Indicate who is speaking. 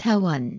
Speaker 1: 사원